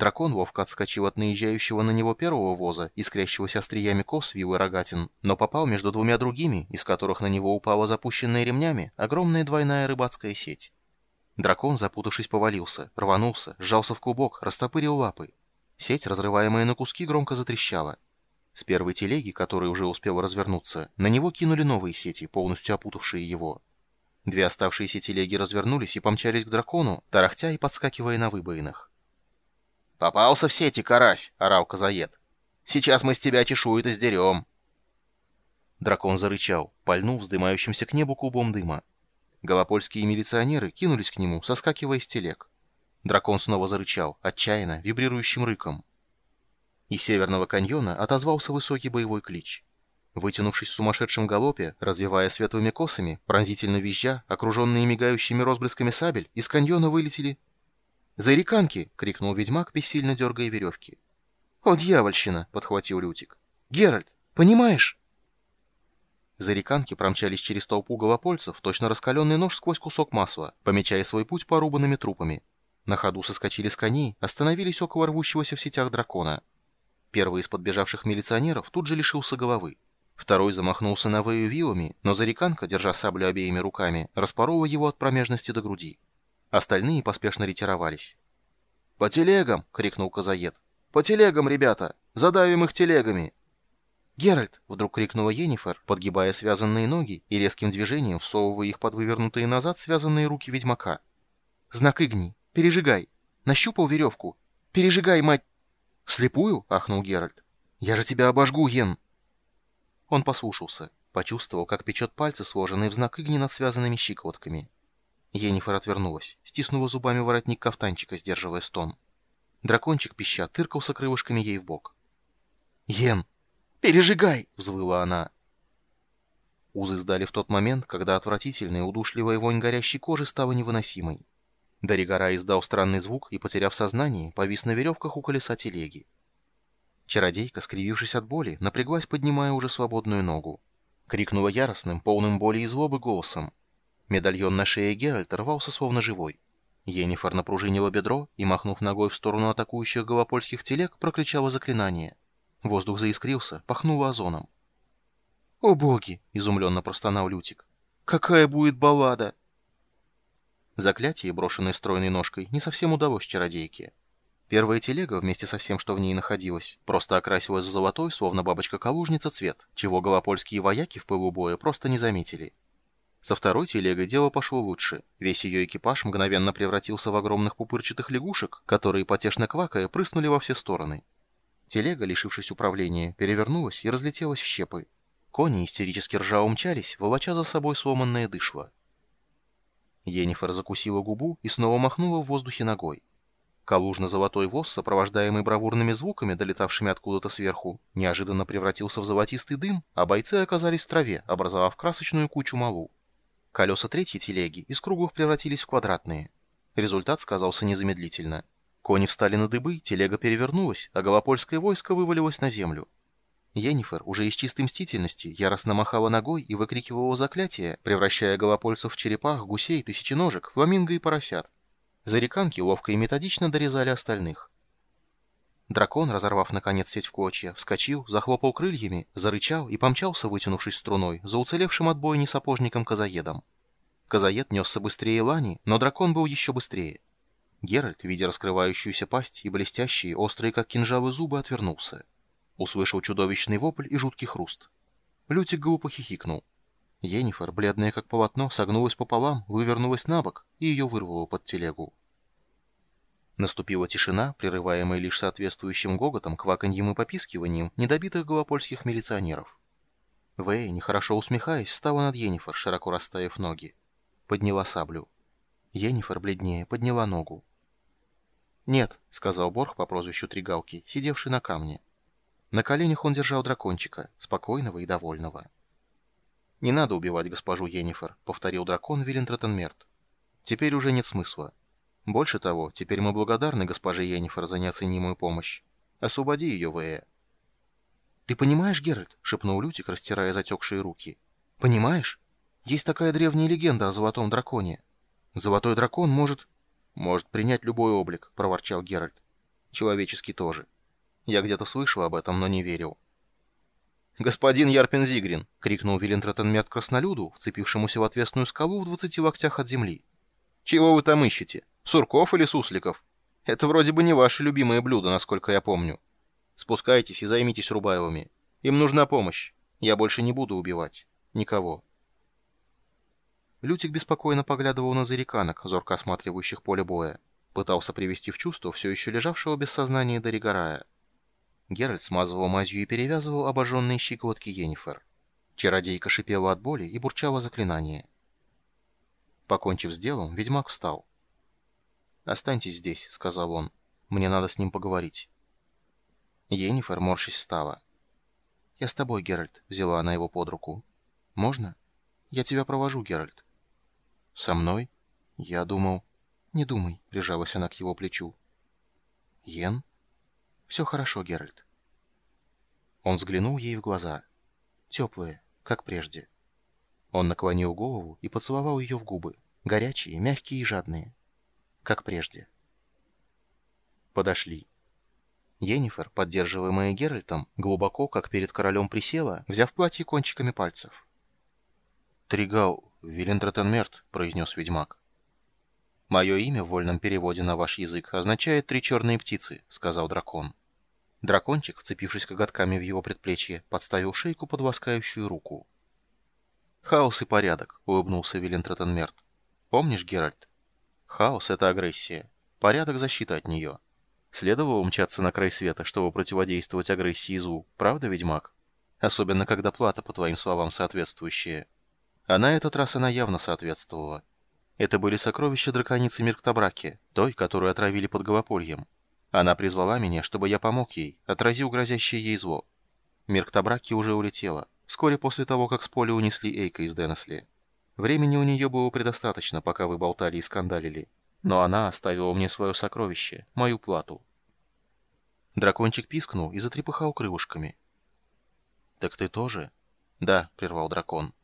Дракон ловко отскочил от наезжающего на него первого воза, искрящегося остриями кос, вил и рогатин, но попал между двумя другими, из которых на него упала запущенная ремнями огромная двойная рыбацкая сеть. Дракон, запутавшись, повалился, рванулся, сжался в клубок, растопырил лапы. Сеть, разрываемая на куски, громко затрещала. С первой телеги, которая уже успела развернуться, на него кинули новые сети, полностью опутавшие его. Две оставшиеся телеги развернулись и помчались к дракону, тарахтя и подскакивая на выбоинах. «Попался в сети, карась!» — орал Казаед. «Сейчас мы с тебя чешую-то сдерем!» Дракон зарычал, пальнул вздымающимся к небу клубом дыма. Голопольские милиционеры кинулись к нему, соскакивая с телег. Дракон снова зарычал, отчаянно, вибрирующим рыком. Из северного каньона отозвался высокий боевой клич. Вытянувшись в сумасшедшем галопе, развивая светлыми косами, пронзительно визжа, окруженные мигающими розблесками сабель, из каньона вылетели «Зареканки!» — крикнул ведьмак, бессильно дергая веревки. «О, дьявольщина!» — подхватил Лютик. «Геральт, понимаешь?» Зареканки промчались через толпу голопольцев, точно раскаленный нож сквозь кусок масла, помечая свой путь порубанными трупами. На ходу соскочили с коней, остановились около рвущегося в сетях дракона. Первый из подбежавших милиционеров тут же лишился головы. Второй замахнулся на Вэю вилами, но Зареканка, держа саблю обеими руками, распорола его от промежности до груди. Остальные поспешно ретировались. «По телегам!» — крикнул Казаед. «По телегам, ребята! Задавим их телегами!» «Геральт!» — вдруг крикнула Енифер, подгибая связанные ноги и резким движением всовывая их под вывернутые назад связанные руки ведьмака. «Знак Игни! Пережигай! Нащупал веревку! Пережигай, мать!» «Слепую?» — ахнул Геральт. «Я же тебя обожгу, Ен!» Он послушался, почувствовал, как печет пальцы, сложенные в знак Игни над связанными щиколотками. Енифер отвернулась, стиснула зубами воротник кафтанчика, сдерживая стон. Дракончик пища тыркался крылышками ей в бок. «Йен! Пережигай!» — взвыла она. Узы сдали в тот момент, когда отвратительная удушливая вонь горящей кожи стала невыносимой. Даригара издал странный звук и, потеряв сознание, повис на веревках у колеса телеги. Чародейка, скривившись от боли, напряглась, поднимая уже свободную ногу. Крикнула яростным, полным боли и злобы голосом. Медальон на шее Геральта рвался словно живой. Енифер напружинила бедро и, махнув ногой в сторону атакующих голопольских телег, прокричала заклинание. Воздух заискрился, пахнуло озоном. «О боги!» — изумленно простонал Лютик. «Какая будет баллада!» Заклятие, брошенное стройной ножкой, не совсем удалось чародейке. Первая телега, вместе со всем, что в ней находилось, просто окрасилась в золотой, словно бабочка-калужница, цвет, чего голопольские вояки в пылу боя просто не заметили. Со второй телегой дело пошло лучше. Весь ее экипаж мгновенно превратился в огромных пупырчатых лягушек, которые, потешно квакая, прыснули во все стороны. Телега, лишившись управления, перевернулась и разлетелась в щепы. Кони истерически ржа умчались, волоча за собой сломанное дышло. Енифер закусила губу и снова махнула в воздухе ногой. Калужно-золотой воз, сопровождаемый бравурными звуками, долетавшими откуда-то сверху, неожиданно превратился в золотистый дым, а бойцы оказались в траве, образовав красочную кучу малу. Колеса третьей телеги из круглых превратились в квадратные. Результат сказался незамедлительно. Кони встали на дыбы, телега перевернулась, а голопольское войско вывалилось на землю. Енифер, уже из чистой мстительности, яростно махала ногой и выкрикивала заклятие, превращая голопольцев в черепах, гусей, тысяченожек, фламинго и поросят. Зареканки ловко и методично дорезали остальных. Дракон, разорвав наконец сеть в клочья, вскочил, захлопал крыльями, зарычал и помчался, вытянувшись струной, за уцелевшим от боя несапожником-казаедом. Казаед несся быстрее Лани, но дракон был еще быстрее. Геральт, видя раскрывающуюся пасть и блестящие, острые как кинжалы зубы, отвернулся. Услышал чудовищный вопль и жуткий хруст. Лютик глупо хихикнул. Енифер, бледная как полотно, согнулась пополам, вывернулась на бок, и ее вырвало под телегу. Наступила тишина, прерываемая лишь соответствующим гоготом, кваканьем и попискиванием недобитых голопольских милиционеров. Вэй, нехорошо усмехаясь, встала над Енифер, широко расставив ноги. Подняла саблю. Енифер, бледнее, подняла ногу. «Нет», — сказал Борг по прозвищу Тригалки, сидевший на камне. На коленях он держал дракончика, спокойного и довольного. «Не надо убивать госпожу Енифер», — повторил дракон Виллентретенмерт. «Теперь уже нет смысла. Больше того, теперь мы благодарны госпоже Йеннифер за неоценимую помощь. Освободи ее, Вэя. «Ты понимаешь, Геральт?» — шепнул Лютик, растирая затекшие руки. «Понимаешь? Есть такая древняя легенда о золотом драконе. Золотой дракон может...» «Может принять любой облик», — проворчал Геральт. Человеческий тоже. Я где-то слышал об этом, но не верил. «Господин Ярпин Зигрин!» — крикнул Вилентратенмерт краснолюду, вцепившемуся в отвесную скалу в двадцати локтях от земли. «Чего вы там ищете? Сурков или сусликов? Это вроде бы не ваше любимое блюдо, насколько я помню. Спускайтесь и займитесь Рубаевыми. Им нужна помощь. Я больше не буду убивать. Никого». Лютик беспокойно поглядывал на зареканок, зорко осматривающих поле боя. Пытался привести в чувство все еще лежавшего без сознания Доригорая. Геральт смазывал мазью и перевязывал обожженные щиколотки Йеннифер. Чародейка шипела от боли и бурчала заклинание. Покончив с делом, ведьмак встал. «Останьтесь здесь», — сказал он. «Мне надо с ним поговорить». Йеннифер, морщись, встала. «Я с тобой, Геральт», — взяла она его под руку. «Можно? Я тебя провожу, Геральт». «Со мной?» «Я думал...» «Не думай», — прижалась она к его плечу. «Йен?» «Все хорошо, Геральт». Он взглянул ей в глаза. Теплые, как прежде. Он наклонил голову и поцеловал ее в губы. Горячие, мягкие и жадные. Как прежде. Подошли. Йеннифер, поддерживаемая Геральтом, глубоко, как перед королем, присела, взяв платье кончиками пальцев. «Тригал Вилендратенмерт», — произнес ведьмак. «Мое имя в вольном переводе на ваш язык означает «три черные птицы», — сказал дракон. Дракончик, вцепившись коготками в его предплечье, подставил шейку под ласкающую руку. «Хаос и порядок», — улыбнулся Вилен Тротенмерт. «Помнишь, Геральт? Хаос — это агрессия. Порядок — защита от нее. Следовало умчаться на край света, чтобы противодействовать агрессии злу, правда, ведьмак? Особенно, когда плата, по твоим словам, соответствующая. А на этот раз она явно соответствовала. Это были сокровища драконицы Мирктабраки, той, которую отравили под Голопольем. Она призвала меня, чтобы я помог ей, отразил грозящее ей зло. Мирктабраки уже улетела, вскоре после того, как с поля унесли Эйка из Денесли. Времени у нее было предостаточно, пока вы болтали и скандалили. Но она оставила мне свое сокровище, мою плату. Дракончик пискнул и затрепыхал крылышками. «Так ты тоже?» «Да», — прервал дракон.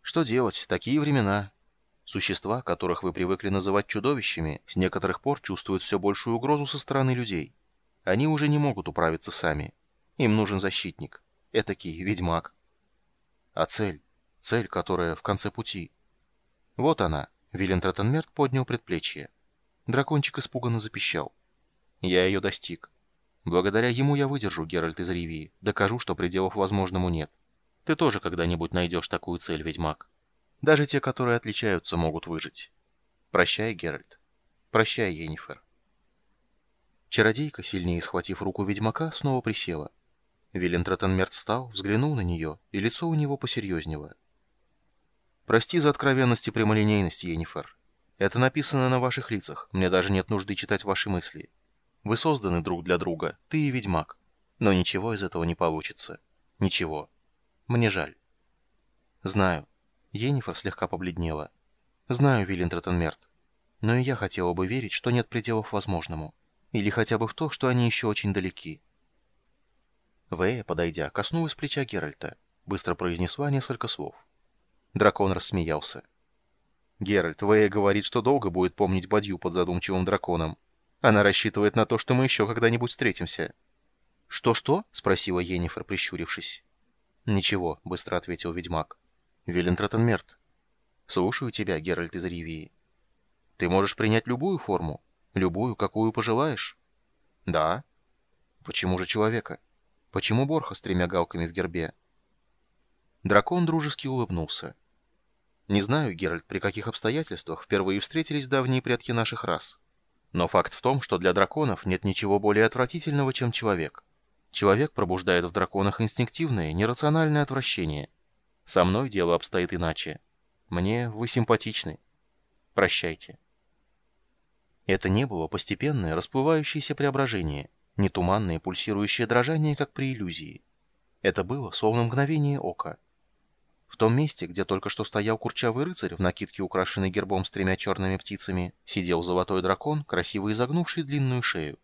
«Что делать? Такие времена. Существа, которых вы привыкли называть чудовищами, с некоторых пор чувствуют все большую угрозу со стороны людей. Они уже не могут управиться сами. Им нужен защитник. Этакий ведьмак. А цель? Цель, которая в конце пути. Вот она. Вилен Треттенмерт поднял предплечье. Дракончик испуганно запищал. Я ее достиг. Благодаря ему я выдержу, Геральт из Ривии. Докажу, что пределов возможному нет. Ты тоже когда-нибудь найдешь такую цель, ведьмак. Даже те, которые отличаются, могут выжить. Прощай, Геральт. Прощай, Йеннифер. Чародейка, сильнее схватив руку ведьмака, снова присела. Вилен Треттенмерт встал, взглянул на нее, и лицо у него посерьезнело. «Прости за откровенность и прямолинейность, Йеннифер. Это написано на ваших лицах, мне даже нет нужды читать ваши мысли. Вы созданы друг для друга, ты и ведьмак. Но ничего из этого не получится. Ничего. Мне жаль». «Знаю. Йеннифер слегка побледнела. «Знаю, Виллин Треттенмерт. Но и я хотела бы верить, что нет пределов возможному. Или хотя бы в то, что они еще очень далеки». Вэя, подойдя, коснулась плеча Геральта. Быстро произнесла несколько слов. Дракон рассмеялся. «Геральт, Вэя говорит, что долго будет помнить Бадью под задумчивым драконом. Она рассчитывает на то, что мы еще когда-нибудь встретимся». «Что-что?» — спросила Йеннифер, прищурившись. «Ничего», — быстро ответил ведьмак. Велентротенмерт. Слушаю тебя, Геральт из Ривии. Ты можешь принять любую форму, любую, какую пожелаешь. Да. Почему же человека? Почему Борха с тремя галками в гербе? Дракон дружески улыбнулся. Не знаю, Геральт, при каких обстоятельствах впервые встретились давние предки наших рас. Но факт в том, что для драконов нет ничего более отвратительного, чем человек. Человек пробуждает в драконах инстинктивное, нерациональное отвращение – со мной дело обстоит иначе. Мне вы симпатичны. Прощайте. Это не было постепенное, расплывающееся преображение, не туманное, пульсирующее дрожание, как при иллюзии. Это было словно мгновение ока. В том месте, где только что стоял курчавый рыцарь в накидке, украшенной гербом с тремя черными птицами, сидел золотой дракон, красиво изогнувший длинную шею.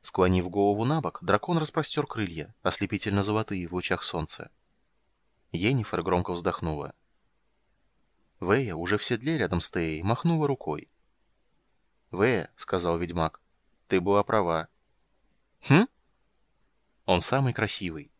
Склонив голову на бок, дракон распростер крылья, ослепительно золотые в лучах солнца. Йеннифер громко вздохнула. Вэя, уже в седле рядом с Теей, махнула рукой. «Вэя», — сказал ведьмак, — «ты была права. Хм? Он самый красивый.